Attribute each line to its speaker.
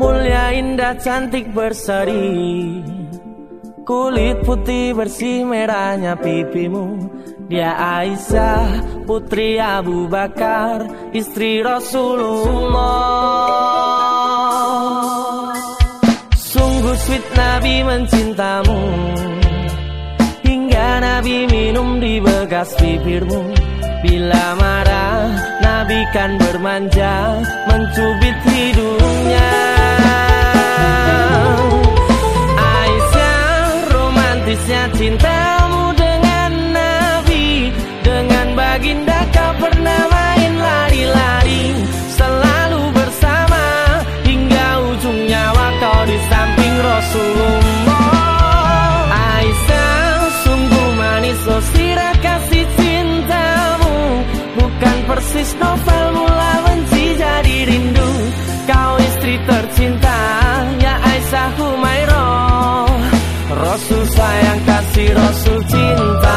Speaker 1: Mulia indah cantik berseri. Kulit putih bersih merahnya pipimu. Dia Aisyah putri Abu Bakar Istri Rasulullah. Sungguh sweet Nabi mencintamu. Hingga Nabi minum di bekas bibirmu. Bila marah Nabi kan bermanja Mencubit hidungnya. di samping Rasulullah. Aisyah sungguh manis oh sirah kasih cintamu. Bukan persis novel mula benci jadi rindu. Kau istri tercinta ya Aisyah Humairah. Rasul sayang kasih Rasul cinta.